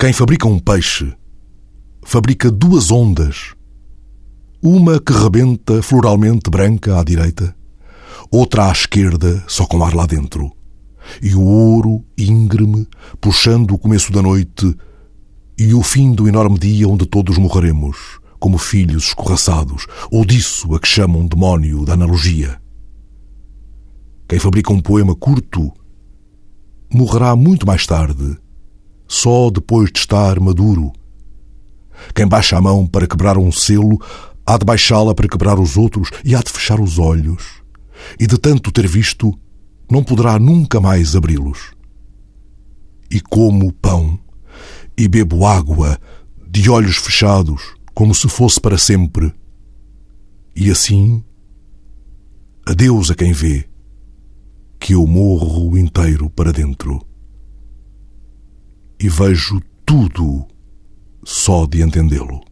Quem fabrica um peixe fabrica duas ondas. Uma que rebenta floralmente branca à direita, outra à esquerda, só com ar lá dentro. E o ouro íngreme, puxando o começo da noite e o fim do enorme dia onde todos morreremos, como filhos escorraçados, ou disso a que chamam demónio da analogia. Quem fabrica um poema curto morrerá muito mais tarde, só depois de estar maduro. Quem baixa a mão para quebrar um selo, há de baixá-la para quebrar os outros e há de fechar os olhos. E de tanto ter visto, não poderá nunca mais abri-los. E como pão, e bebo água, de olhos fechados, como se fosse para sempre. E assim, adeus a quem vê, que eu morro inteiro para dentro. E vejo tudo só de entendê-lo.